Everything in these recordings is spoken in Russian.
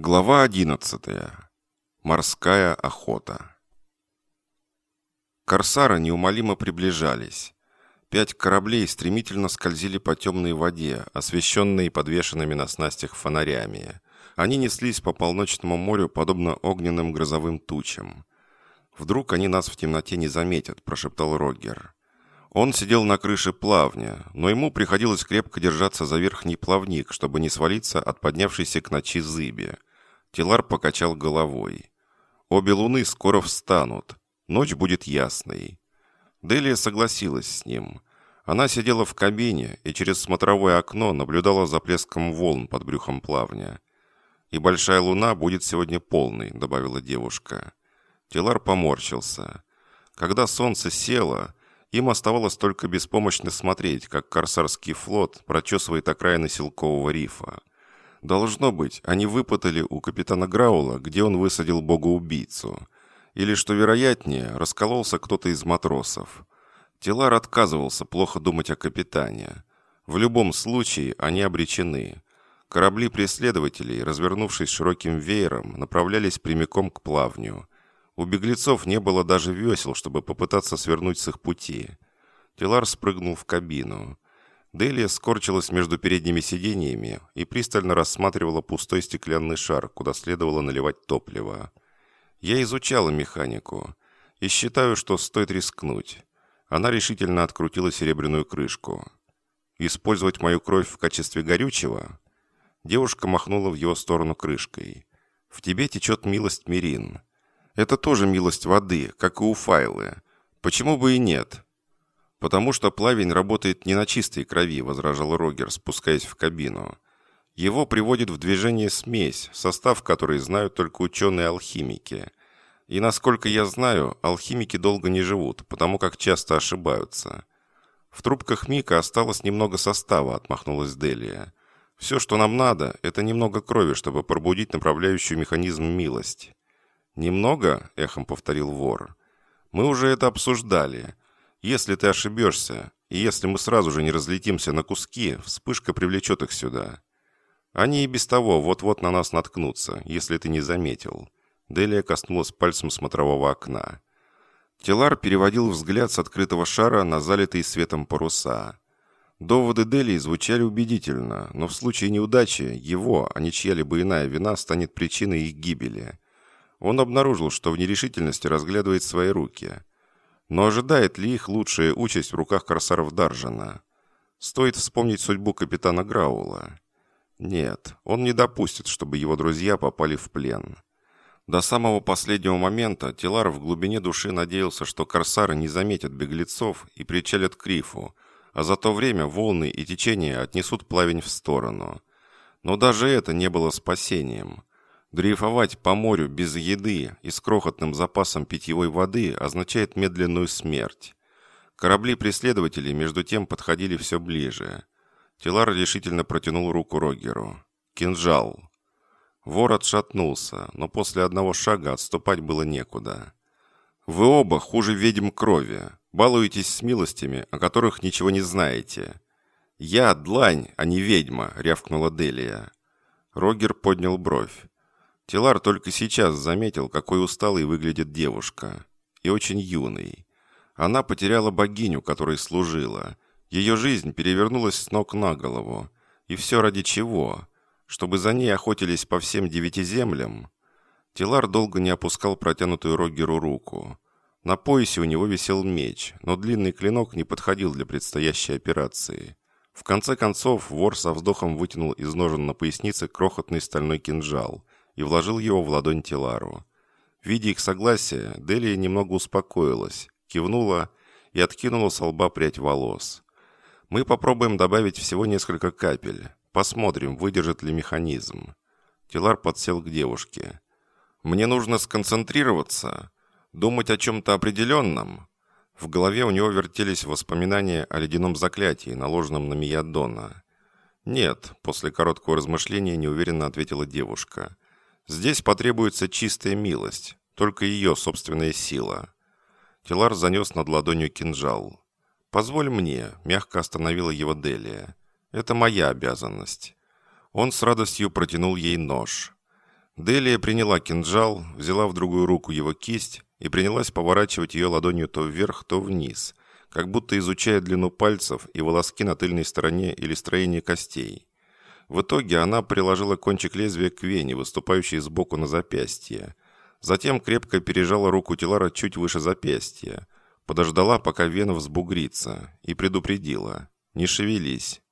Глава 11. Морская охота. Корсары неумолимо приближались. Пять кораблей стремительно скользили по темной воде, освещенной подвешенными на снастях фонарями. Они неслись по полночному морю, подобно огненным грозовым тучам. «Вдруг они нас в темноте не заметят», – прошептал Рогер. Он сидел на крыше плавня, но ему приходилось крепко держаться за верхний плавник, чтобы не свалиться от поднявшейся к ночи зыби – Тилар покачал головой. Обе луны скоро встанут. Ночь будет ясной. Делия согласилась с ним. Она сидела в кабине и через смотровое окно наблюдала за плеском волн под брюхом плавня. «И большая луна будет сегодня полной», — добавила девушка. Тилар поморщился. Когда солнце село, им оставалось только беспомощно смотреть, как корсарский флот прочесывает окраины Силкового рифа. Должно быть, они выпытали у капитана Граула, где он высадил богоубийцу. Или, что вероятнее, раскололся кто-то из матросов. Телар отказывался плохо думать о капитане. В любом случае, они обречены. Корабли преследователей, развернувшись широким веером, направлялись прямиком к плавню. У беглецов не было даже весел, чтобы попытаться свернуть с их пути. Телар спрыгнул в кабину. Делия скорчилась между передними сиденьями и пристально рассматривала пустой стеклянный шар, куда следовало наливать топливо. Я изучала механику и считаю, что стоит рискнуть. Она решительно открутила серебряную крышку. «Использовать мою кровь в качестве горючего?» Девушка махнула в его сторону крышкой. «В тебе течет милость Мирин. Это тоже милость воды, как и у Файлы. Почему бы и нет?» «Потому что плавень работает не на чистой крови», – возражал Рогер, спускаясь в кабину. «Его приводит в движение смесь, состав которой знают только ученые-алхимики. И, насколько я знаю, алхимики долго не живут, потому как часто ошибаются». «В трубках Мика осталось немного состава», – отмахнулась Делия. «Все, что нам надо, это немного крови, чтобы пробудить направляющую механизм милость». «Немного?» – эхом повторил вор. «Мы уже это обсуждали». Если ты ошибешься, и если мы сразу же не разлетимся на куски, вспышка привлечет их сюда. Они и без того вот-вот на нас наткнутся, если ты не заметил». Делия коснулась пальцем смотрового окна. Телар переводил взгляд с открытого шара на залитые светом паруса. Доводы Делии звучали убедительно, но в случае неудачи его, а не чья-либо иная вина, станет причиной их гибели. Он обнаружил, что в нерешительности разглядывает свои руки – но ожидает ли их лучшая участь в руках корсаров Даржана? Стоит вспомнить судьбу капитана Граула. Нет, он не допустит, чтобы его друзья попали в плен. До самого последнего момента Тилар в глубине души надеялся, что корсары не заметят беглецов и причалят к рифу, а за то время волны и течения отнесут плавень в сторону. Но даже это не было спасением. Дрейфовать по морю без еды и с крохотным запасом питьевой воды означает медленную смерть. Корабли преследователей между тем подходили все ближе. Тилар решительно протянул руку Рогеру. «Кинжал!» Вор отшатнулся, но после одного шага отступать было некуда. «Вы оба хуже ведьм крови. Балуетесь с милостями, о которых ничего не знаете». «Я длань, а не ведьма», — рявкнула Делия. Рогер поднял бровь. Тилар только сейчас заметил, какой усталой выглядит девушка. И очень юной. Она потеряла богиню, которой служила. Ее жизнь перевернулась с ног на голову. И все ради чего? Чтобы за ней охотились по всем девяти землям? Тилар долго не опускал протянутую Рогеру руку. На поясе у него висел меч, но длинный клинок не подходил для предстоящей операции. В конце концов, вор со вздохом вытянул из ножен на пояснице крохотный стальной кинжал – и вложил его в ладонь Телару. Видя их согласие, Делия немного успокоилась, кивнула и откинула с лба прядь волос. «Мы попробуем добавить всего несколько капель. Посмотрим, выдержит ли механизм». Телар подсел к девушке. «Мне нужно сконцентрироваться, думать о чем-то определенном». В голове у него вертелись воспоминания о ледяном заклятии, наложенном на Миядона. «Нет», — после короткого размышления неуверенно ответила девушка. Здесь потребуется чистая милость, только ее собственная сила. Тилар занес над ладонью кинжал. «Позволь мне», — мягко остановила его Делия. «Это моя обязанность». Он с радостью протянул ей нож. Делия приняла кинжал, взяла в другую руку его кисть и принялась поворачивать ее ладонью то вверх, то вниз, как будто изучая длину пальцев и волоски на тыльной стороне или строение костей. В итоге она приложила кончик лезвия к вене, выступающей сбоку на запястье. Затем крепко пережала руку Тилара чуть выше запястья. Подождала, пока вена взбугрится, и предупредила. «Не шевелись».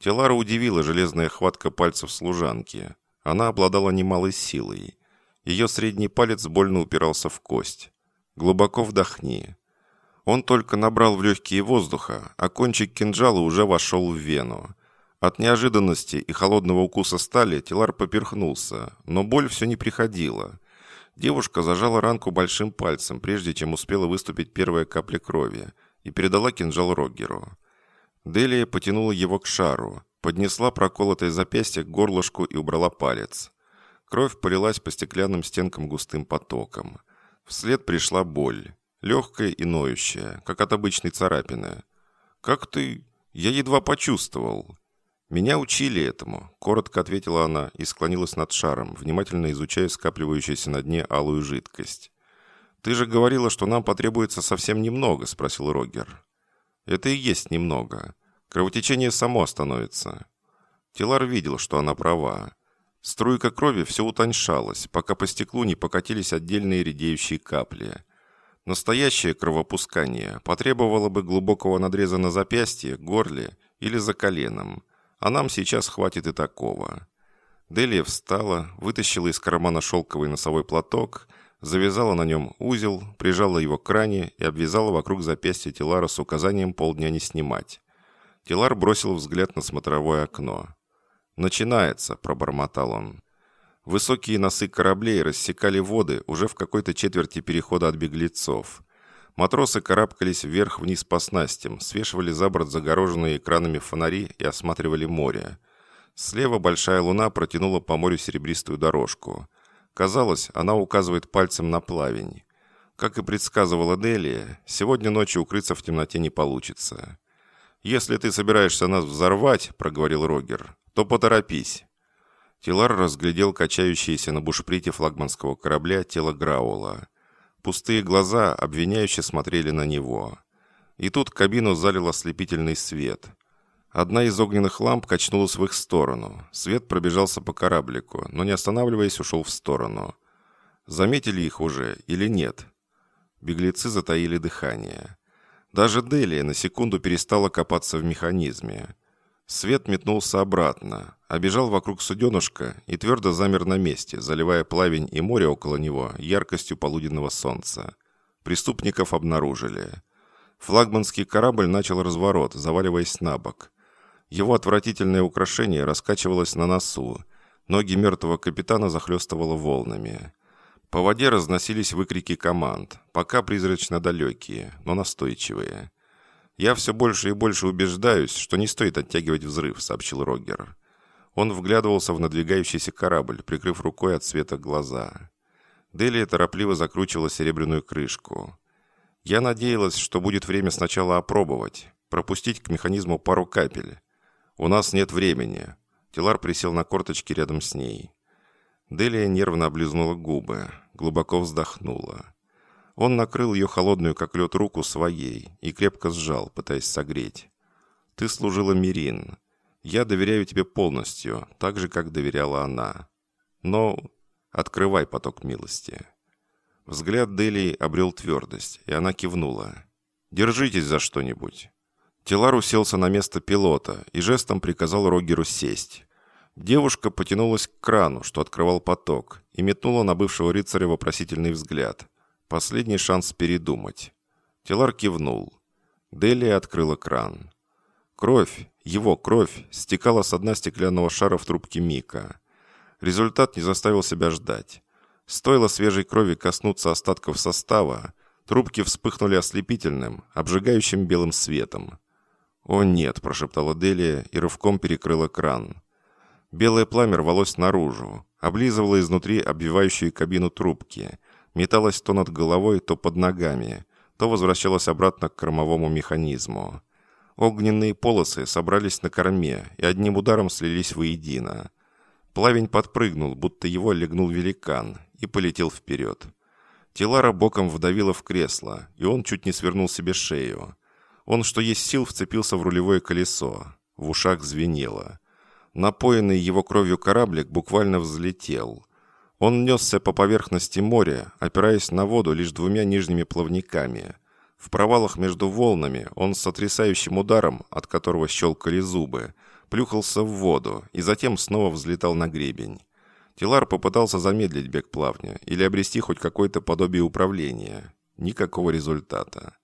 Телара удивила железная хватка пальцев служанки. Она обладала немалой силой. Ее средний палец больно упирался в кость. «Глубоко вдохни». Он только набрал в легкие воздуха, а кончик кинжала уже вошел в вену. От неожиданности и холодного укуса стали Тилар поперхнулся, но боль все не приходила. Девушка зажала ранку большим пальцем, прежде чем успела выступить первая капля крови, и передала кинжал Роггеру. Делия потянула его к шару, поднесла проколотое запястье к горлышку и убрала палец. Кровь полилась по стеклянным стенкам густым потоком. Вслед пришла боль, легкая и ноющая, как от обычной царапины. «Как ты...» «Я едва почувствовал». «Меня учили этому», — коротко ответила она и склонилась над шаром, внимательно изучая скапливающуюся на дне алую жидкость. «Ты же говорила, что нам потребуется совсем немного», — спросил Рогер. «Это и есть немного. Кровотечение само остановится». Тилар видел, что она права. Струйка крови все утоньшалась, пока по стеклу не покатились отдельные редеющие капли. Настоящее кровопускание потребовало бы глубокого надреза на запястье, горле или за коленом — а нам сейчас хватит и такого. Делия встала, вытащила из кармана шелковый носовой платок, завязала на нем узел, прижала его к ране и обвязала вокруг запястья Тилара с указанием полдня не снимать. Тилар бросил взгляд на смотровое окно. «Начинается», — пробормотал он. Высокие носы кораблей рассекали воды уже в какой-то четверти перехода от беглецов. Матросы карабкались вверх-вниз по снастям, свешивали за борт загороженные экранами фонари и осматривали море. Слева большая луна протянула по морю серебристую дорожку. Казалось, она указывает пальцем на плавень. Как и предсказывала Делия, сегодня ночью укрыться в темноте не получится. «Если ты собираешься нас взорвать», — проговорил Рогер, — «то поторопись». Тилар разглядел качающееся на бушприте флагманского корабля тело Граула. Пустые глаза обвиняюще смотрели на него. И тут кабину залил ослепительный свет. Одна из огненных ламп качнулась в их сторону. Свет пробежался по кораблику, но не останавливаясь, ушел в сторону. Заметили их уже или нет? Беглецы затаили дыхание. Даже Делия на секунду перестала копаться в механизме. Свет метнулся обратно, обежал вокруг суденышка и твердо замер на месте, заливая плавень и море около него яркостью полуденного солнца. Преступников обнаружили. Флагманский корабль начал разворот, заваливаясь на бок. Его отвратительное украшение раскачивалось на носу. Ноги мертвого капитана захлестывало волнами. По воде разносились выкрики команд, пока призрачно далекие, но настойчивые. «Я все больше и больше убеждаюсь, что не стоит оттягивать взрыв», — сообщил Рогер. Он вглядывался в надвигающийся корабль, прикрыв рукой от света глаза. Делия торопливо закручивала серебряную крышку. «Я надеялась, что будет время сначала опробовать, пропустить к механизму пару капель. У нас нет времени». Тилар присел на корточки рядом с ней. Делия нервно облизнула губы, глубоко вздохнула. Он накрыл ее холодную, как лед, руку своей и крепко сжал, пытаясь согреть. «Ты служила Мирин. Я доверяю тебе полностью, так же, как доверяла она. Но открывай поток милости». Взгляд Делии обрел твердость, и она кивнула. «Держитесь за что-нибудь». Телар уселся на место пилота и жестом приказал Рогеру сесть. Девушка потянулась к крану, что открывал поток, и метнула на бывшего рыцаря вопросительный взгляд. Последний шанс передумать. Телар кивнул. Делия открыла кран. Кровь, его кровь, стекала с дна стеклянного шара в трубке Мика. Результат не заставил себя ждать. Стоило свежей крови коснуться остатков состава, трубки вспыхнули ослепительным, обжигающим белым светом. «О нет!» – прошептала Делия и рывком перекрыла кран. Белое пламя рвалось наружу, облизывало изнутри обвивающую кабину трубки – металась то над головой, то под ногами, то возвращалась обратно к кормовому механизму. Огненные полосы собрались на корме и одним ударом слились воедино. Плавень подпрыгнул, будто его легнул великан, и полетел вперед. Телара боком вдавила в кресло, и он чуть не свернул себе шею. Он, что есть сил, вцепился в рулевое колесо. В ушах звенело. Напоенный его кровью кораблик буквально взлетел. Он несся по поверхности моря, опираясь на воду лишь двумя нижними плавниками. В провалах между волнами он с сотрясающим ударом, от которого щелкали зубы, плюхался в воду и затем снова взлетал на гребень. Тилар попытался замедлить бег плавня или обрести хоть какое-то подобие управления. Никакого результата.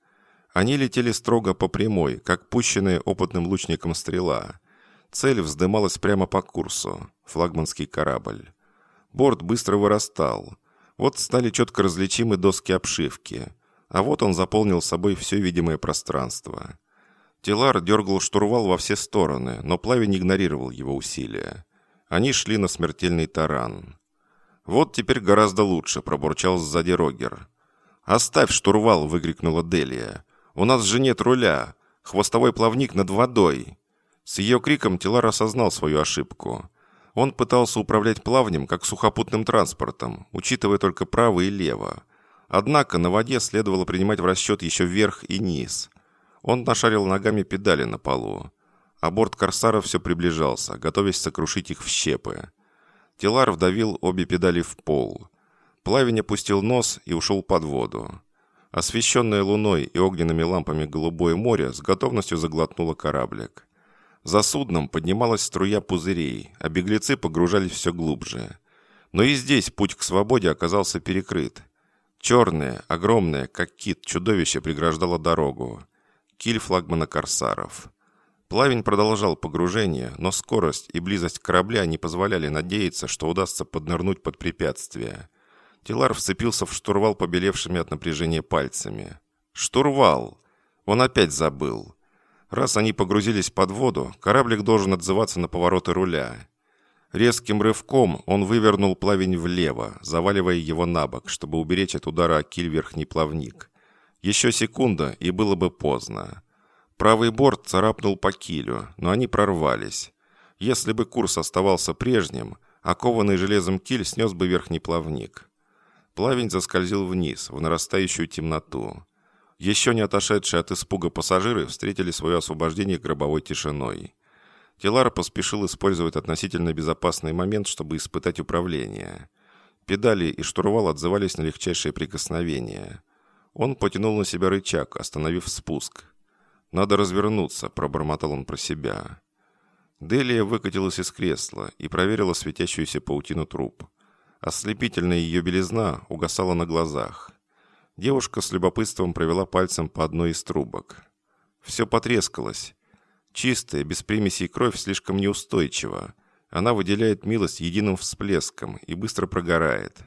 Они летели строго по прямой, как пущенная опытным лучником стрела. Цель вздымалась прямо по курсу. Флагманский корабль. Борт быстро вырастал. Вот стали четко различимы доски обшивки. А вот он заполнил собой все видимое пространство. Тилар дергал штурвал во все стороны, но плавень игнорировал его усилия. Они шли на смертельный таран. «Вот теперь гораздо лучше», — пробурчал сзади Рогер. «Оставь штурвал!» — выкрикнула Делия. «У нас же нет руля! Хвостовой плавник над водой!» С ее криком Тилар осознал свою ошибку. Он пытался управлять плавнем, как сухопутным транспортом, учитывая только право и лево. Однако на воде следовало принимать в расчет еще вверх и низ. Он нашарил ногами педали на полу. А борт Корсара все приближался, готовясь сокрушить их в щепы. Тилар вдавил обе педали в пол. Плавень опустил нос и ушел под воду. Освещенное луной и огненными лампами голубое море с готовностью заглотнуло кораблик. За судном поднималась струя пузырей, а беглецы погружались все глубже. Но и здесь путь к свободе оказался перекрыт. Черное, огромное, как кит, чудовище преграждало дорогу. Киль флагмана «Корсаров». Плавень продолжал погружение, но скорость и близость корабля не позволяли надеяться, что удастся поднырнуть под препятствие. Тилар вцепился в штурвал побелевшими от напряжения пальцами. «Штурвал!» Он опять забыл. Раз они погрузились под воду, кораблик должен отзываться на повороты руля. Резким рывком он вывернул плавень влево, заваливая его на бок, чтобы уберечь от удара киль верхний плавник. Еще секунда, и было бы поздно. Правый борт царапнул по килю, но они прорвались. Если бы курс оставался прежним, окованный железом киль снес бы верхний плавник. Плавень заскользил вниз, в нарастающую темноту. Еще не отошедшие от испуга пассажиры встретили свое освобождение гробовой тишиной. Телар поспешил использовать относительно безопасный момент, чтобы испытать управление. Педали и штурвал отзывались на легчайшее прикосновение. Он потянул на себя рычаг, остановив спуск. «Надо развернуться», — пробормотал он про себя. Делия выкатилась из кресла и проверила светящуюся паутину труб. Ослепительная ее белизна угасала на глазах. Девушка с любопытством провела пальцем по одной из трубок. Все потрескалось. Чистая, без примесей кровь слишком неустойчива. Она выделяет милость единым всплеском и быстро прогорает.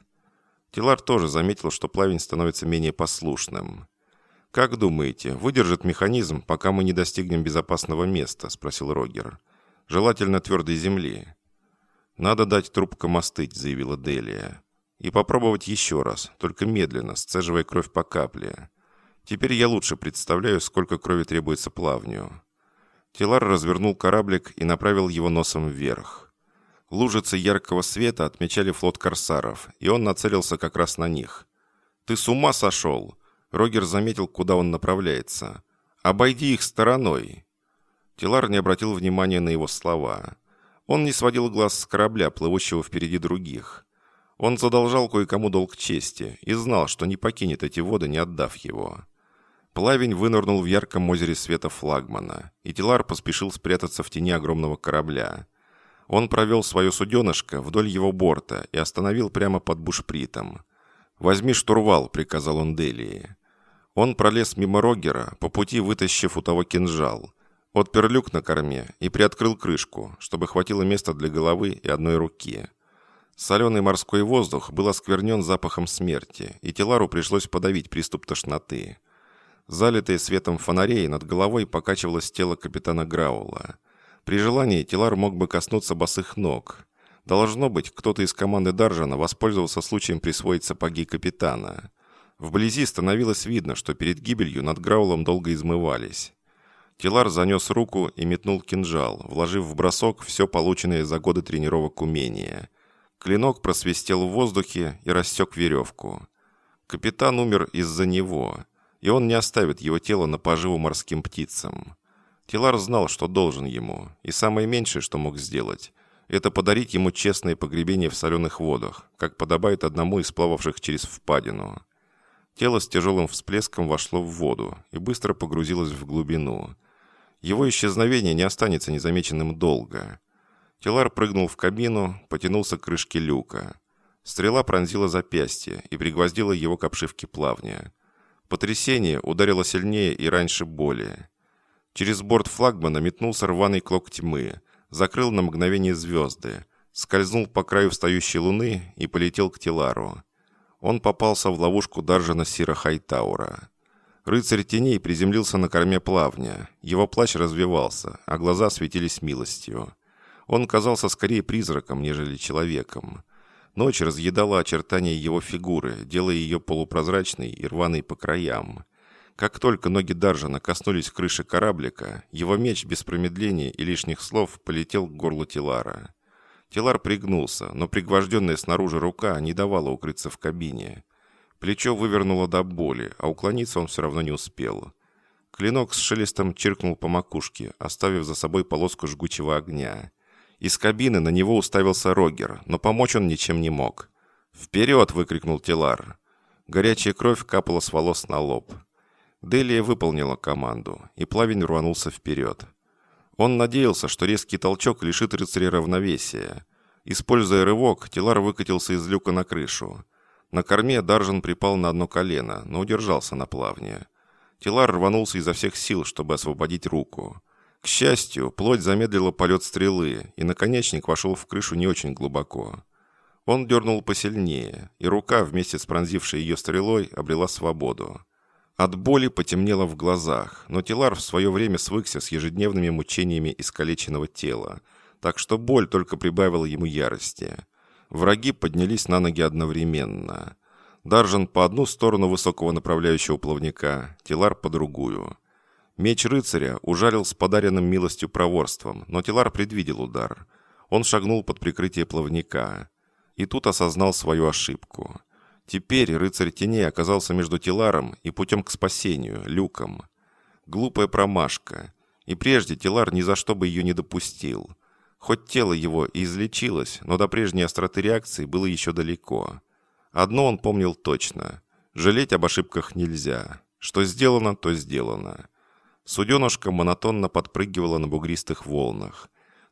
Тилар тоже заметил, что плавень становится менее послушным. «Как думаете, выдержит механизм, пока мы не достигнем безопасного места?» – спросил Рогер. «Желательно твердой земли». «Надо дать трубкам остыть», – заявила Делия. И попробовать еще раз, только медленно, сцеживая кровь по капле. Теперь я лучше представляю, сколько крови требуется плавню. Тилар развернул кораблик и направил его носом вверх. Лужицы яркого света отмечали флот корсаров, и он нацелился как раз на них. «Ты с ума сошел!» Рогер заметил, куда он направляется. «Обойди их стороной!» Тилар не обратил внимания на его слова. Он не сводил глаз с корабля, плывущего впереди других. Он задолжал кое-кому долг чести и знал, что не покинет эти воды, не отдав его. Плавень вынырнул в ярком озере света флагмана, и Тилар поспешил спрятаться в тени огромного корабля. Он провел свое суденышко вдоль его борта и остановил прямо под бушпритом. «Возьми штурвал», — приказал он Делии. Он пролез мимо Рогера, по пути вытащив у того кинжал. Отпер люк на корме и приоткрыл крышку, чтобы хватило места для головы и одной руки. Соленый морской воздух был осквернен запахом смерти, и Телару пришлось подавить приступ тошноты. Залитое светом фонарей над головой покачивалось тело капитана Граула. При желании Телар мог бы коснуться босых ног. Должно быть, кто-то из команды Даржана воспользовался случаем присвоить сапоги капитана. Вблизи становилось видно, что перед гибелью над Граулом долго измывались. Тилар занес руку и метнул кинжал, вложив в бросок все полученное за годы тренировок умения. Клинок просвистел в воздухе и рассек веревку. Капитан умер из-за него, и он не оставит его тело на поживу морским птицам. Тилар знал, что должен ему, и самое меньшее, что мог сделать, это подарить ему честное погребение в соленых водах, как подобает одному из плававших через впадину. Тело с тяжелым всплеском вошло в воду и быстро погрузилось в глубину. Его исчезновение не останется незамеченным долго. Телар прыгнул в кабину, потянулся к крышке люка. Стрела пронзила запястье и пригвоздила его к обшивке плавня. Потрясение ударило сильнее и раньше боли. Через борт флагмана метнулся рваный клок тьмы, закрыл на мгновение звезды, скользнул по краю встающей луны и полетел к Телару. Он попался в ловушку Даржана Сира Хайтаура. Рыцарь теней приземлился на корме плавня. Его плащ развивался, а глаза светились милостью. Он казался скорее призраком, нежели человеком. Ночь разъедала очертания его фигуры, делая ее полупрозрачной и рваной по краям. Как только ноги Даржана коснулись крыши кораблика, его меч без промедления и лишних слов полетел к горлу Тилара. Телар пригнулся, но пригвожденная снаружи рука не давала укрыться в кабине. Плечо вывернуло до боли, а уклониться он все равно не успел. Клинок с шелестом чиркнул по макушке, оставив за собой полоску жгучего огня. Из кабины на него уставился Рогер, но помочь он ничем не мог. «Вперед!» — выкрикнул Телар. Горячая кровь капала с волос на лоб. Делия выполнила команду, и плавень рванулся вперед. Он надеялся, что резкий толчок лишит рыцаря равновесия. Используя рывок, Тилар выкатился из люка на крышу. На корме Даржан припал на одно колено, но удержался на плавне. Тилар рванулся изо всех сил, чтобы освободить руку. К счастью, плоть замедлила полет стрелы, и наконечник вошел в крышу не очень глубоко. Он дернул посильнее, и рука, вместе с пронзившей ее стрелой, обрела свободу. От боли потемнело в глазах, но Тилар в свое время свыкся с ежедневными мучениями искалеченного тела, так что боль только прибавила ему ярости. Враги поднялись на ноги одновременно. Даржан по одну сторону высокого направляющего плавника, Тилар по другую. Меч рыцаря ужалил с подаренным милостью проворством, но Тилар предвидел удар. Он шагнул под прикрытие плавника. И тут осознал свою ошибку – Теперь рыцарь теней оказался между Тиларом и путем к спасению, люком. Глупая промашка. И прежде Тилар ни за что бы ее не допустил. Хоть тело его и излечилось, но до прежней остроты реакции было еще далеко. Одно он помнил точно. Жалеть об ошибках нельзя. Что сделано, то сделано. Суденушка монотонно подпрыгивала на бугристых волнах.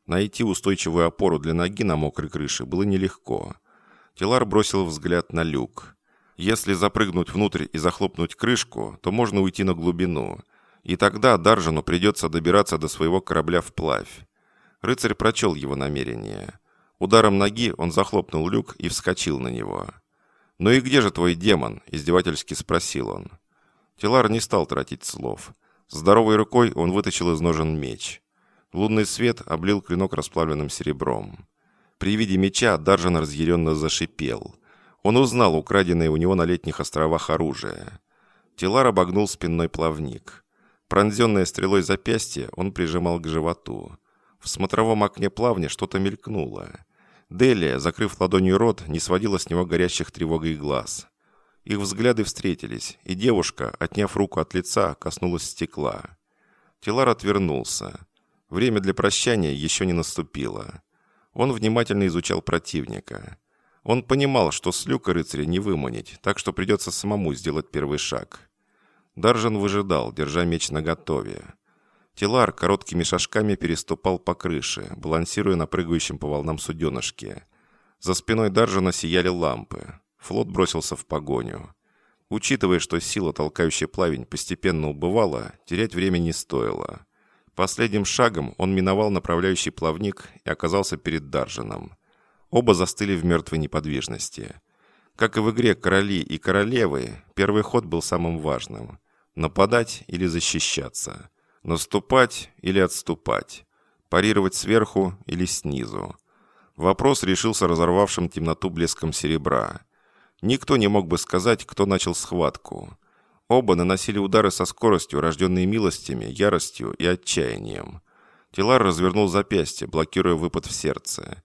Найти устойчивую опору для ноги на мокрой крыше было нелегко. Тилар бросил взгляд на люк. Если запрыгнуть внутрь и захлопнуть крышку, то можно уйти на глубину. И тогда Даржану придется добираться до своего корабля вплавь. Рыцарь прочел его намерение. Ударом ноги он захлопнул люк и вскочил на него. «Ну и где же твой демон?» – издевательски спросил он. Тилар не стал тратить слов. Здоровой рукой он вытащил из ножен меч. Лунный свет облил клинок расплавленным серебром. При виде меча Даржан разъяренно зашипел. Он узнал украденное у него на летних островах оружие. Тилар обогнул спинной плавник. Пронзенное стрелой запястье он прижимал к животу. В смотровом окне плавня что-то мелькнуло. Делия, закрыв ладонью рот, не сводила с него горящих тревогой глаз. Их взгляды встретились, и девушка, отняв руку от лица, коснулась стекла. Тилар отвернулся. Время для прощания еще не наступило. Он внимательно изучал противника. Он понимал, что с люка рыцаря не выманить, так что придется самому сделать первый шаг. Даржан выжидал, держа меч наготове. Тилар короткими шажками переступал по крыше, балансируя на прыгающем по волнам суденышке. За спиной Даржана сияли лампы. Флот бросился в погоню. Учитывая, что сила, толкающая плавень, постепенно убывала, терять время не стоило. Последним шагом он миновал направляющий плавник и оказался перед Даржином. Оба застыли в мертвой неподвижности. Как и в игре «Короли и королевы», первый ход был самым важным. Нападать или защищаться. Наступать или отступать. Парировать сверху или снизу. Вопрос решился разорвавшим темноту блеском серебра. Никто не мог бы сказать, кто начал схватку. Оба наносили удары со скоростью, рожденной милостями, яростью и отчаянием. Тилар развернул запястье, блокируя выпад в сердце.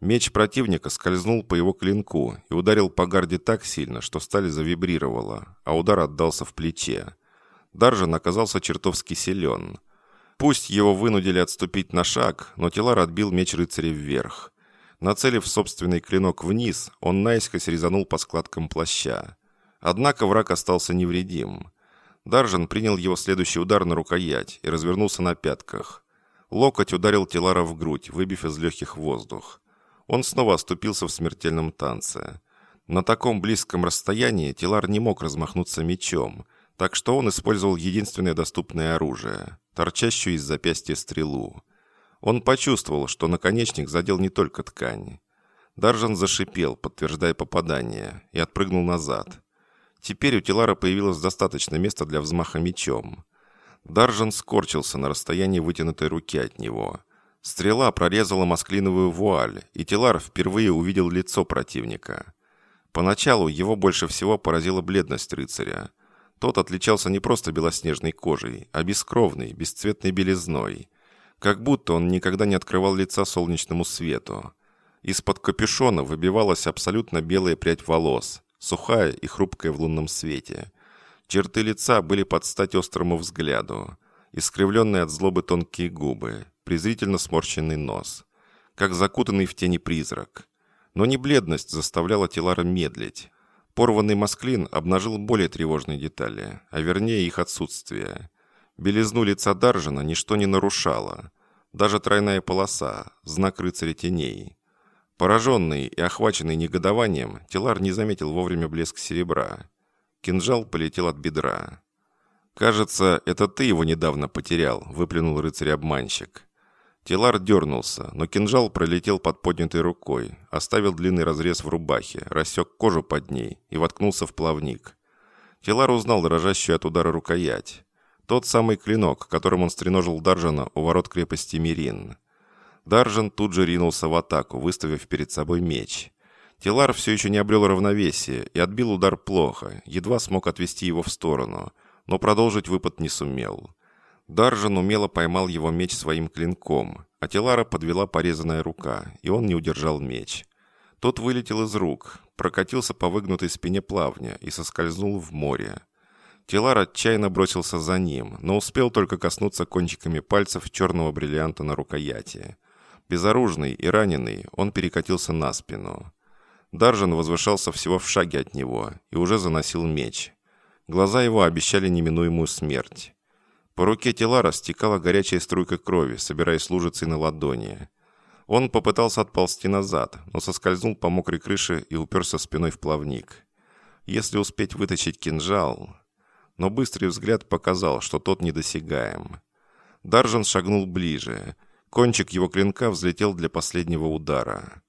Меч противника скользнул по его клинку и ударил по гарде так сильно, что сталь завибрировала, а удар отдался в плече. Даржан оказался чертовски силен. Пусть его вынудили отступить на шаг, но Тилар отбил меч рыцаря вверх. Нацелив собственный клинок вниз, он наискось резанул по складкам плаща. Однако враг остался невредим. Даржан принял его следующий удар на рукоять и развернулся на пятках. Локоть ударил Тилара в грудь, выбив из легких воздух. Он снова оступился в смертельном танце. На таком близком расстоянии Тилар не мог размахнуться мечом, так что он использовал единственное доступное оружие – торчащую из запястья стрелу. Он почувствовал, что наконечник задел не только ткань. Даржан зашипел, подтверждая попадание, и отпрыгнул назад. Теперь у Тилара появилось достаточно места для взмаха мечом. Даржан скорчился на расстоянии вытянутой руки от него. Стрела прорезала масклиновую вуаль, и Тилар впервые увидел лицо противника. Поначалу его больше всего поразила бледность рыцаря. Тот отличался не просто белоснежной кожей, а бескровной, бесцветной белизной. Как будто он никогда не открывал лица солнечному свету. Из-под капюшона выбивалась абсолютно белая прядь волос, сухая и хрупкая в лунном свете. Черты лица были под стать острому взгляду. Искривленные от злобы тонкие губы, презрительно сморщенный нос, как закутанный в тени призрак. Но не бледность заставляла Тилара медлить. Порванный масклин обнажил более тревожные детали, а вернее их отсутствие. Белизну лица Даржина ничто не нарушало. Даже тройная полоса, знак рыцаря теней. Пораженный и охваченный негодованием, Тилар не заметил вовремя блеск серебра. Кинжал полетел от бедра. «Кажется, это ты его недавно потерял», — выплюнул рыцарь-обманщик. Тилар дернулся, но кинжал пролетел под поднятой рукой, оставил длинный разрез в рубахе, рассек кожу под ней и воткнулся в плавник. Тилар узнал дрожащую от удара рукоять. Тот самый клинок, которым он стреножил Даржана у ворот крепости Мирин. Даржан тут же ринулся в атаку, выставив перед собой меч. Тилар все еще не обрел равновесие и отбил удар плохо, едва смог отвести его в сторону, но продолжить выпад не сумел. Даржан умело поймал его меч своим клинком, а Телара подвела порезанная рука, и он не удержал меч. Тот вылетел из рук, прокатился по выгнутой спине плавня и соскользнул в море. Телар отчаянно бросился за ним, но успел только коснуться кончиками пальцев черного бриллианта на рукояти. Безоружный и раненый, он перекатился на спину. Даржан возвышался всего в шаге от него и уже заносил меч. Глаза его обещали неминуемую смерть. По руке Телара стекала горячая струйка крови, собираясь лужицей на ладони. Он попытался отползти назад, но соскользнул по мокрой крыше и уперся спиной в плавник. Если успеть вытащить кинжал... Но быстрый взгляд показал, что тот недосягаем. Даржан шагнул ближе. Кончик его клинка взлетел для последнего удара.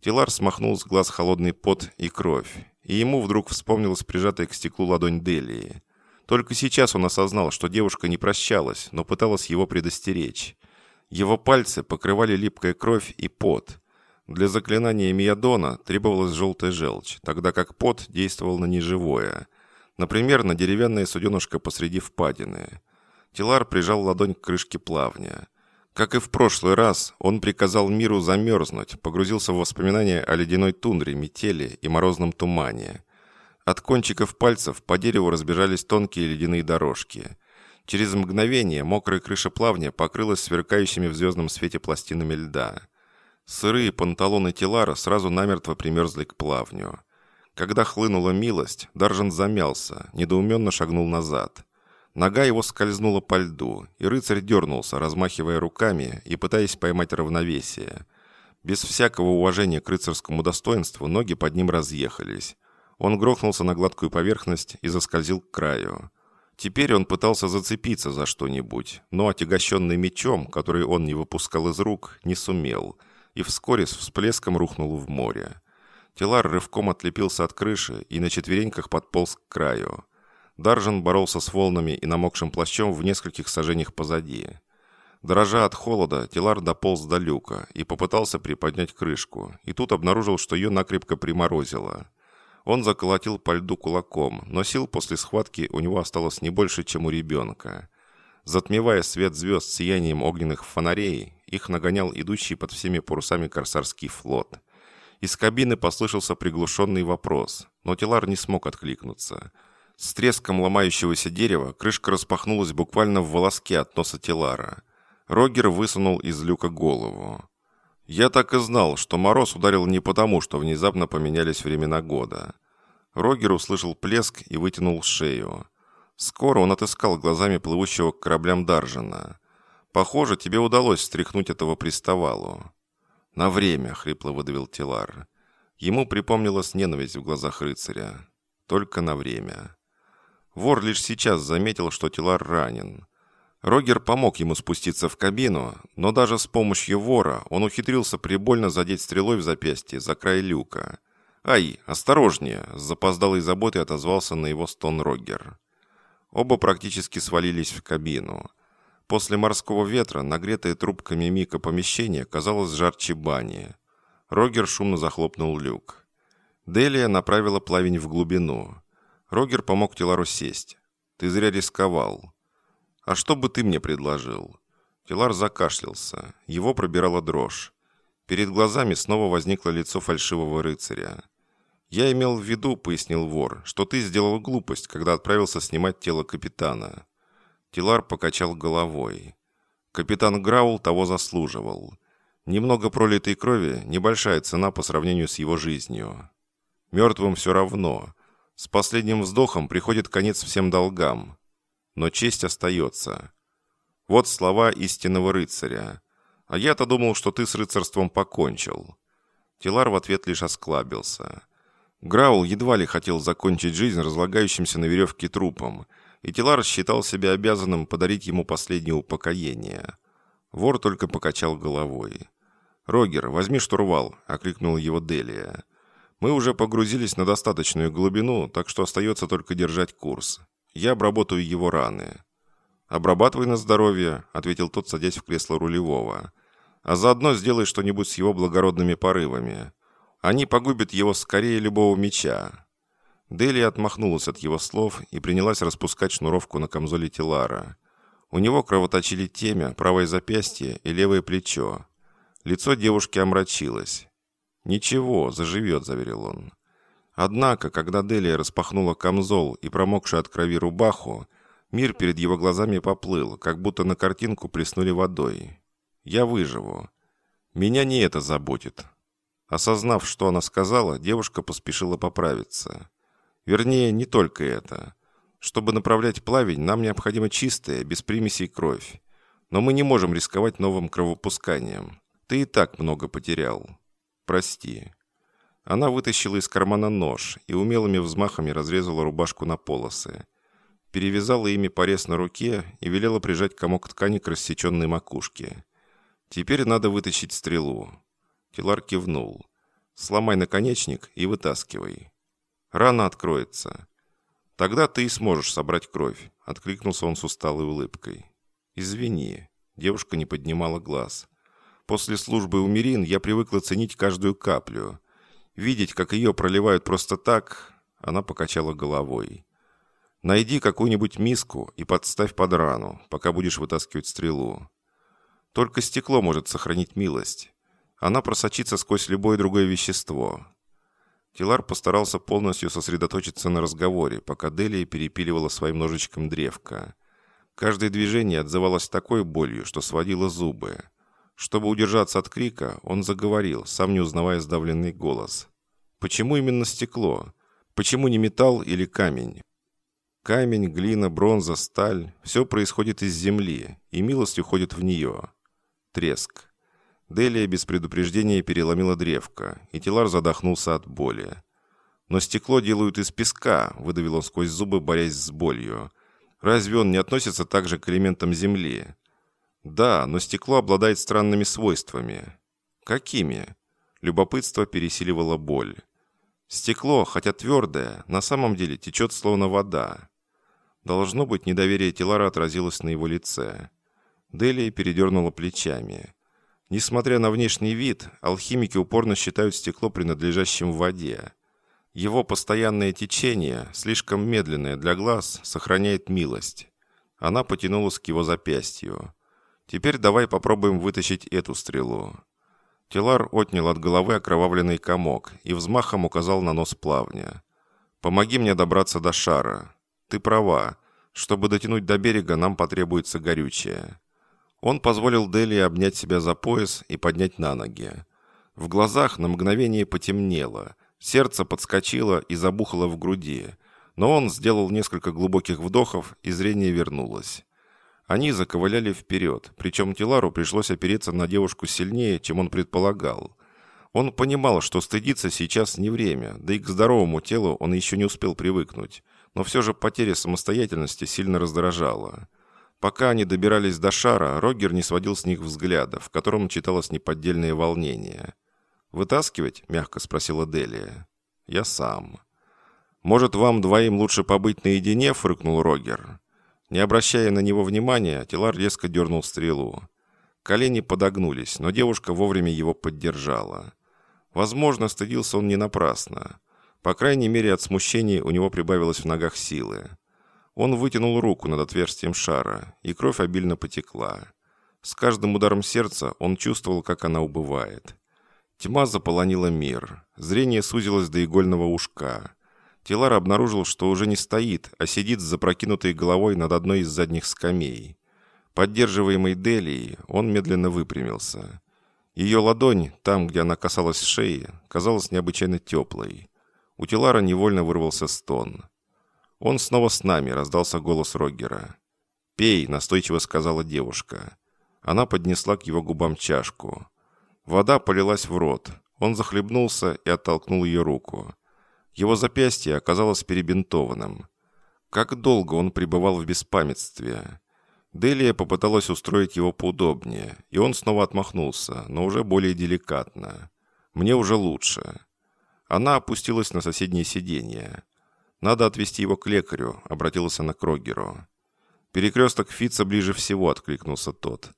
Тилар смахнул с глаз холодный пот и кровь, и ему вдруг вспомнилась прижатая к стеклу ладонь Делии. Только сейчас он осознал, что девушка не прощалась, но пыталась его предостеречь. Его пальцы покрывали липкая кровь и пот. Для заклинания Миядона требовалась желтая желчь, тогда как пот действовал на неживое. Например, на деревянное суденышко посреди впадины. Тилар прижал ладонь к крышке плавня. Как и в прошлый раз, он приказал миру замерзнуть, погрузился в воспоминания о ледяной тундре, метели и морозном тумане. От кончиков пальцев по дереву разбежались тонкие ледяные дорожки. Через мгновение мокрая крыша плавня покрылась сверкающими в звездном свете пластинами льда. Сырые панталоны Телара сразу намертво примерзли к плавню. Когда хлынула милость, Даржан замялся, недоуменно шагнул назад. Нога его скользнула по льду, и рыцарь дернулся, размахивая руками и пытаясь поймать равновесие. Без всякого уважения к рыцарскому достоинству ноги под ним разъехались. Он грохнулся на гладкую поверхность и заскользил к краю. Теперь он пытался зацепиться за что-нибудь, но отягощенный мечом, который он не выпускал из рук, не сумел, и вскоре с всплеском рухнул в море. Телар рывком отлепился от крыши и на четвереньках подполз к краю. Даржан боролся с волнами и намокшим плащом в нескольких сажениях позади. Дрожа от холода, Телар дополз до люка и попытался приподнять крышку, и тут обнаружил, что ее накрепко приморозило. Он заколотил по льду кулаком, но сил после схватки у него осталось не больше, чем у ребенка. Затмевая свет звезд сиянием огненных фонарей, их нагонял идущий под всеми парусами корсарский флот. Из кабины послышался приглушенный вопрос, но Тилар не смог откликнуться. С треском ломающегося дерева крышка распахнулась буквально в волоске от носа Тилара. Рогер высунул из люка голову. Я так и знал, что мороз ударил не потому, что внезапно поменялись времена года. Рогер услышал плеск и вытянул шею. Скоро он отыскал глазами плывущего к кораблям Даржина. «Похоже, тебе удалось стряхнуть этого приставалу». «На время», — хрипло выдавил Тилар. Ему припомнилась ненависть в глазах рыцаря. Только на время. Вор лишь сейчас заметил, что Тилар ранен. Рогер помог ему спуститься в кабину, но даже с помощью вора он ухитрился прибольно задеть стрелой в запястье за край люка. «Ай, осторожнее!» – с запоздалой заботой отозвался на его стон Рогер. Оба практически свалились в кабину. После морского ветра, нагретое трубками Мика помещение казалось жарче бани. Рогер шумно захлопнул люк. Делия направила плавень в глубину. Рогер помог Телару сесть. «Ты зря рисковал. «А что бы ты мне предложил?» Тилар закашлялся. Его пробирала дрожь. Перед глазами снова возникло лицо фальшивого рыцаря. «Я имел в виду, — пояснил вор, — что ты сделал глупость, когда отправился снимать тело капитана». Тилар покачал головой. Капитан Граул того заслуживал. Немного пролитой крови – небольшая цена по сравнению с его жизнью. Мертвым все равно. С последним вздохом приходит конец всем долгам но честь остается. Вот слова истинного рыцаря. А я-то думал, что ты с рыцарством покончил». Тилар в ответ лишь осклабился. Граул едва ли хотел закончить жизнь разлагающимся на веревке трупом, и Тилар считал себя обязанным подарить ему последнее упокоение. Вор только покачал головой. «Рогер, возьми штурвал», — окликнул его Делия. «Мы уже погрузились на достаточную глубину, так что остается только держать курс. Я обработаю его раны». «Обрабатывай на здоровье», — ответил тот, садясь в кресло рулевого. «А заодно сделай что-нибудь с его благородными порывами. Они погубят его скорее любого меча». Дели отмахнулась от его слов и принялась распускать шнуровку на камзоле Тилара. У него кровоточили темя, правое запястье и левое плечо. Лицо девушки омрачилось. «Ничего, заживет», — заверил он. Однако, когда Делия распахнула камзол и промокшую от крови рубаху, мир перед его глазами поплыл, как будто на картинку плеснули водой. «Я выживу. Меня не это заботит». Осознав, что она сказала, девушка поспешила поправиться. Вернее, не только это. Чтобы направлять плавень, нам необходима чистая, без примесей кровь. Но мы не можем рисковать новым кровопусканием. Ты и так много потерял. Прости. Она вытащила из кармана нож и умелыми взмахами разрезала рубашку на полосы. Перевязала ими порез на руке и велела прижать комок ткани к рассеченной макушке. «Теперь надо вытащить стрелу». Тилар кивнул. «Сломай наконечник и вытаскивай. Рана откроется. Тогда ты и сможешь собрать кровь», — откликнулся он с усталой улыбкой. «Извини». Девушка не поднимала глаз. «После службы у Мирин я привыкла ценить каждую каплю». Видеть, как ее проливают просто так, она покачала головой. Найди какую-нибудь миску и подставь под рану, пока будешь вытаскивать стрелу. Только стекло может сохранить милость. Она просочится сквозь любое другое вещество. Тилар постарался полностью сосредоточиться на разговоре, пока Делия перепиливала своим ножичком древко. Каждое движение отзывалось такой болью, что сводило зубы. Чтобы удержаться от крика, он заговорил, сам не узнавая сдавленный голос. «Почему именно стекло? Почему не металл или камень?» Камень, глина, бронза, сталь – все происходит из земли, и милость уходит в нее. Треск. Делия без предупреждения переломила древко, и Тилар задохнулся от боли. «Но стекло делают из песка», – выдавил он сквозь зубы, борясь с болью. «Разве он не относится также к элементам земли?» Да, но стекло обладает странными свойствами. Какими? Любопытство пересиливало боль. Стекло, хотя твердое, на самом деле течет словно вода. Должно быть, недоверие Тилара отразилось на его лице. Делия передернула плечами. Несмотря на внешний вид, алхимики упорно считают стекло принадлежащим воде. Его постоянное течение, слишком медленное для глаз, сохраняет милость. Она потянулась к его запястью. Теперь давай попробуем вытащить эту стрелу. Телар отнял от головы окровавленный комок и взмахом указал на нос плавня. «Помоги мне добраться до шара. Ты права. Чтобы дотянуть до берега, нам потребуется горючее». Он позволил Дели обнять себя за пояс и поднять на ноги. В глазах на мгновение потемнело, сердце подскочило и забухало в груди, но он сделал несколько глубоких вдохов, и зрение вернулось. Они заковыляли вперед, причем Тилару пришлось опереться на девушку сильнее, чем он предполагал. Он понимал, что стыдиться сейчас не время, да и к здоровому телу он еще не успел привыкнуть, но все же потеря самостоятельности сильно раздражала. Пока они добирались до шара, Рогер не сводил с них взгляда, в котором читалось неподдельное волнение. «Вытаскивать?» – мягко спросила Делия. «Я сам». «Может, вам двоим лучше побыть наедине?» – фыркнул Рогер. Не обращая на него внимания, Тилар резко дернул стрелу. Колени подогнулись, но девушка вовремя его поддержала. Возможно, стыдился он не напрасно. По крайней мере, от смущения у него прибавилось в ногах силы. Он вытянул руку над отверстием шара, и кровь обильно потекла. С каждым ударом сердца он чувствовал, как она убывает. Тьма заполонила мир. Зрение сузилось до игольного ушка. Тилар обнаружил, что уже не стоит, а сидит с запрокинутой головой над одной из задних скамей. Поддерживаемый Делией, он медленно выпрямился. Ее ладонь, там, где она касалась шеи, казалась необычайно теплой. У Тилара невольно вырвался стон. «Он снова с нами», — раздался голос Роггера. «Пей», — настойчиво сказала девушка. Она поднесла к его губам чашку. Вода полилась в рот. Он захлебнулся и оттолкнул ее руку. Его запястье оказалось перебинтованным. Как долго он пребывал в беспамятстве. Делия попыталась устроить его поудобнее, и он снова отмахнулся, но уже более деликатно. «Мне уже лучше». Она опустилась на соседнее сиденье. «Надо отвезти его к лекарю», — обратилась она к Рогеру. «Перекресток Фица ближе всего», — откликнулся тот.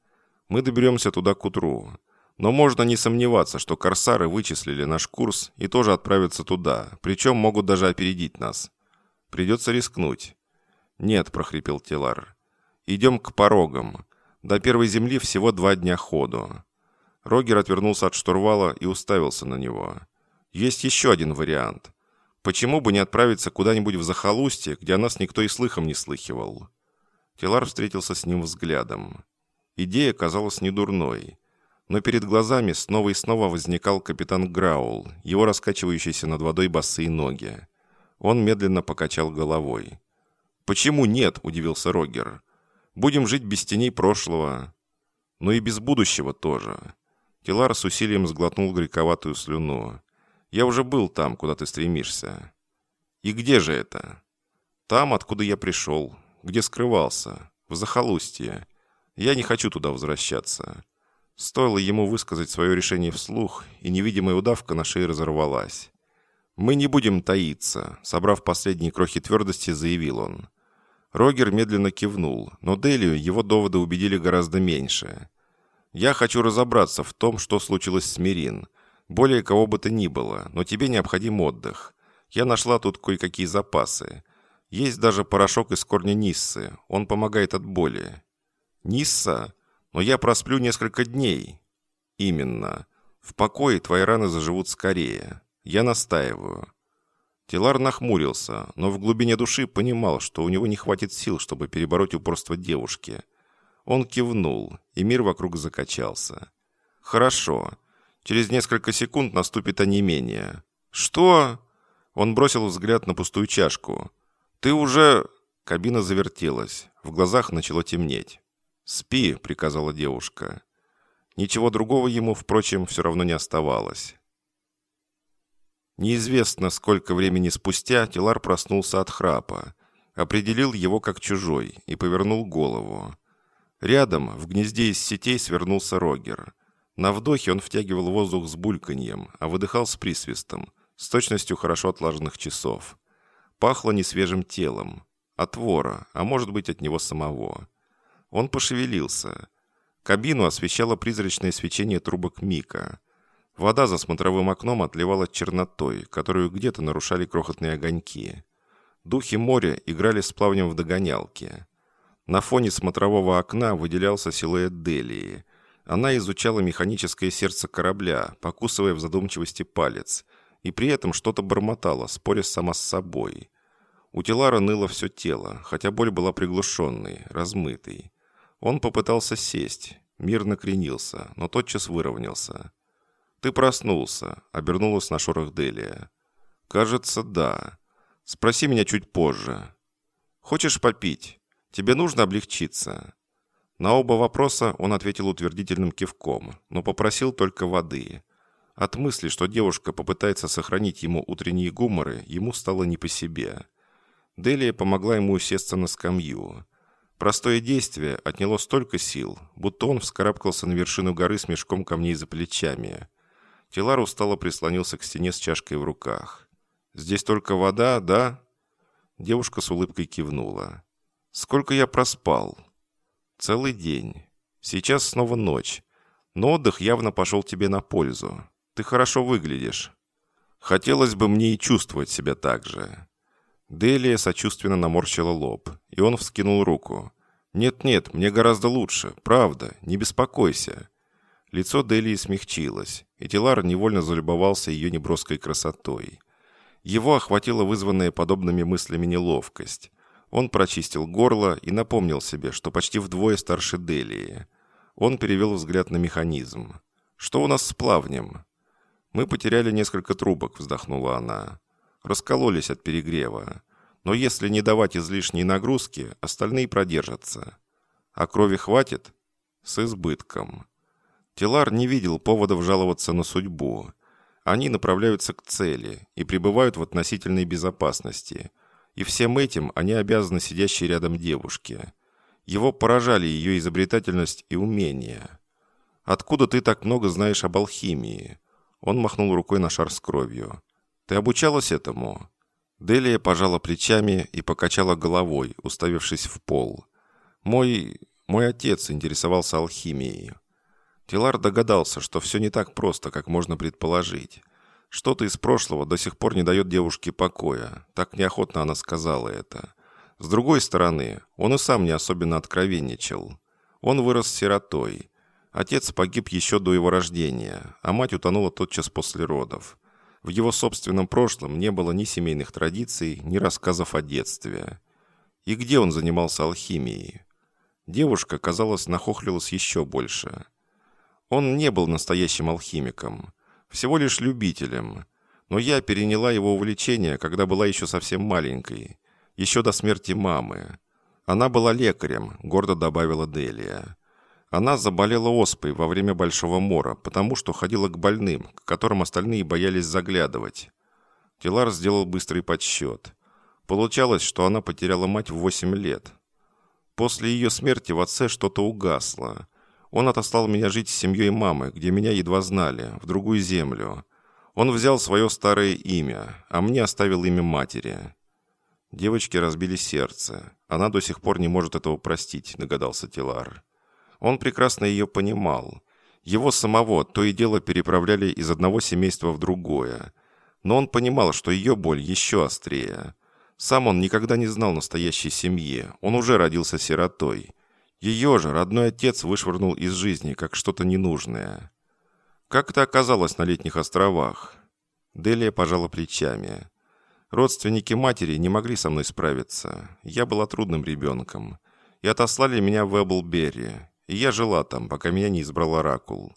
«Мы доберемся туда к утру. Но можно не сомневаться, что корсары вычислили наш курс и тоже отправятся туда, причем могут даже опередить нас. Придется рискнуть». «Нет», — прохрипел Телар. «Идем к порогам. До первой земли всего два дня ходу». Рогер отвернулся от штурвала и уставился на него. «Есть еще один вариант. Почему бы не отправиться куда-нибудь в захолустье, где о нас никто и слыхом не слыхивал?» Телар встретился с ним взглядом. Идея казалась недурной. Но перед глазами снова и снова возникал капитан Граул, его раскачивающиеся над водой босые ноги. Он медленно покачал головой. «Почему нет?» – удивился Рогер. «Будем жить без теней прошлого. Но и без будущего тоже». Телар с усилием сглотнул горьковатую слюну. Я уже был там, куда ты стремишься. И где же это? Там, откуда я пришел, где скрывался, в захолустье. Я не хочу туда возвращаться. Стоило ему высказать свое решение вслух, и невидимая удавка на шее разорвалась. «Мы не будем таиться», — собрав последние крохи твердости, заявил он. Рогер медленно кивнул, но Делию его доводы убедили гораздо меньше. «Я хочу разобраться в том, что случилось с Мирин, более кого бы то ни было, но тебе необходим отдых. Я нашла тут кое-какие запасы. Есть даже порошок из корня Ниссы. Он помогает от боли. Нисса? Но я просплю несколько дней. Именно. В покое твои раны заживут скорее. Я настаиваю. Тилар нахмурился, но в глубине души понимал, что у него не хватит сил, чтобы перебороть упорство девушки. Он кивнул, и мир вокруг закачался. «Хорошо. Через несколько секунд наступит онемение. «Что?» Он бросил взгляд на пустую чашку. «Ты уже...» Кабина завертелась. В глазах начало темнеть. «Спи», — приказала девушка. Ничего другого ему, впрочем, все равно не оставалось. Неизвестно, сколько времени спустя Тилар проснулся от храпа. Определил его как чужой и повернул голову. Рядом, в гнезде из сетей, свернулся Рогер. На вдохе он втягивал воздух с бульканьем, а выдыхал с присвистом, с точностью хорошо отлаженных часов. Пахло несвежим телом, от вора, а может быть от него самого. Он пошевелился. Кабину освещало призрачное свечение трубок Мика. Вода за смотровым окном отливала чернотой, которую где-то нарушали крохотные огоньки. Духи моря играли с плавнем в догонялке. На фоне смотрового окна выделялся силуэт Делии. Она изучала механическое сердце корабля, покусывая в задумчивости палец, и при этом что-то бормотала, споря сама с собой. У Телара ныло все тело, хотя боль была приглушенной, размытой. Он попытался сесть, мир накренился, но тотчас выровнялся. «Ты проснулся», — обернулась на шорох Делия. «Кажется, да. Спроси меня чуть позже. Хочешь попить? Тебе нужно облегчиться». На оба вопроса он ответил утвердительным кивком, но попросил только воды. От мысли, что девушка попытается сохранить ему утренние гуморы, ему стало не по себе. Делия помогла ему усесться на скамью. Простое действие отняло столько сил, будто он вскарабкался на вершину горы с мешком камней за плечами. Телар устало прислонился к стене с чашкой в руках. «Здесь только вода, да?» Девушка с улыбкой кивнула. «Сколько я проспал?» «Целый день. Сейчас снова ночь. Но отдых явно пошел тебе на пользу. Ты хорошо выглядишь. Хотелось бы мне и чувствовать себя так же». Делия сочувственно наморщила лоб, и он вскинул руку. «Нет-нет, мне гораздо лучше. Правда, не беспокойся. Лицо Делии смягчилось, и Тилар невольно залюбовался ее неброской красотой. Его охватила вызванная подобными мыслями неловкость. Он прочистил горло и напомнил себе, что почти вдвое старше Делии. Он перевел взгляд на механизм. «Что у нас с плавнем?» «Мы потеряли несколько трубок», — вздохнула она. «Раскололись от перегрева. Но если не давать излишней нагрузки, остальные продержатся. А крови хватит?» «С избытком». Тилар не видел поводов жаловаться на судьбу. Они направляются к цели и пребывают в относительной безопасности. И всем этим они обязаны сидящей рядом девушке. Его поражали ее изобретательность и умения. «Откуда ты так много знаешь об алхимии?» Он махнул рукой на шар с кровью. «Ты обучалась этому?» Делия пожала плечами и покачала головой, уставившись в пол. «Мой... мой отец интересовался алхимией. Тилар догадался, что все не так просто, как можно предположить. Что-то из прошлого до сих пор не дает девушке покоя. Так неохотно она сказала это. С другой стороны, он и сам не особенно откровенничал. Он вырос сиротой. Отец погиб еще до его рождения, а мать утонула тотчас после родов. В его собственном прошлом не было ни семейных традиций, ни рассказов о детстве. И где он занимался алхимией? Девушка, казалось, нахохлилась еще больше. Он не был настоящим алхимиком, всего лишь любителем. Но я переняла его увлечение, когда была еще совсем маленькой, еще до смерти мамы. Она была лекарем, гордо добавила Делия. Она заболела оспой во время Большого Мора, потому что ходила к больным, к которым остальные боялись заглядывать. Тилар сделал быстрый подсчет. Получалось, что она потеряла мать в 8 лет. После ее смерти в отце что-то угасло. Он отослал меня жить с семьей мамы, где меня едва знали, в другую землю. Он взял свое старое имя, а мне оставил имя матери. Девочке разбили сердце. Она до сих пор не может этого простить, догадался Тилар. Он прекрасно ее понимал. Его самого то и дело переправляли из одного семейства в другое. Но он понимал, что ее боль еще острее. Сам он никогда не знал настоящей семьи. Он уже родился сиротой. Ее же родной отец вышвырнул из жизни, как что-то ненужное. Как это оказалось на летних островах? Делия пожала плечами. Родственники матери не могли со мной справиться. Я была трудным ребенком. И отослали меня в Эблберри. И я жила там, пока меня не избрал Оракул.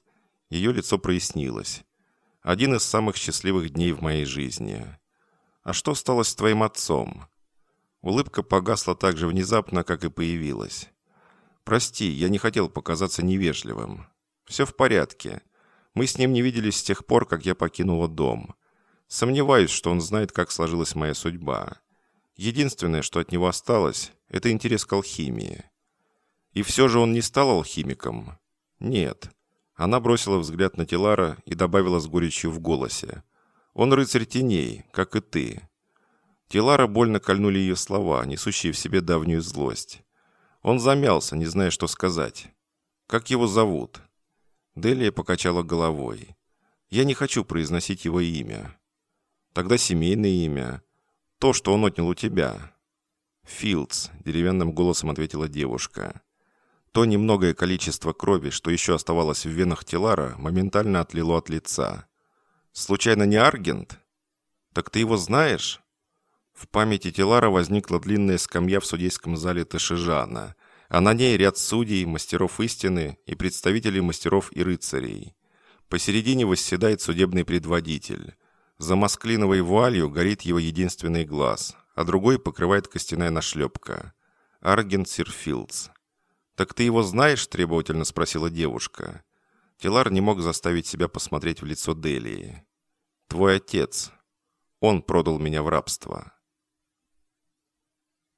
Ее лицо прояснилось. Один из самых счастливых дней в моей жизни. А что стало с твоим отцом? Улыбка погасла так же внезапно, как и появилась. «Прости, я не хотел показаться невежливым. Все в порядке. Мы с ним не виделись с тех пор, как я покинула дом. Сомневаюсь, что он знает, как сложилась моя судьба. Единственное, что от него осталось, это интерес к алхимии. И все же он не стал алхимиком? Нет». Она бросила взгляд на Тилара и добавила с горечью в голосе. «Он рыцарь теней, как и ты». Тилара больно кольнули ее слова, несущие в себе давнюю злость. Он замялся, не зная, что сказать. «Как его зовут?» Делия покачала головой. Я не хочу произносить его имя. Тогда семейное имя. То, что он отнял у тебя. «Филдс», — деревянным голосом ответила девушка. То немногое количество крови, что еще оставалось в венах Телара, моментально отлило от лица. «Случайно не Аргент?» «Так ты его знаешь?» В памяти Телара возникла длинная скамья в судейском зале Ташижана, а на ней ряд судей, мастеров истины и представителей мастеров и рыцарей. Посередине восседает судебный предводитель. За масклиновой вуалью горит его единственный глаз, а другой покрывает костяная нашлепка. Арген Сирфилдс. «Так ты его знаешь?» – требовательно спросила девушка. Тилар не мог заставить себя посмотреть в лицо Делии. «Твой отец. Он продал меня в рабство».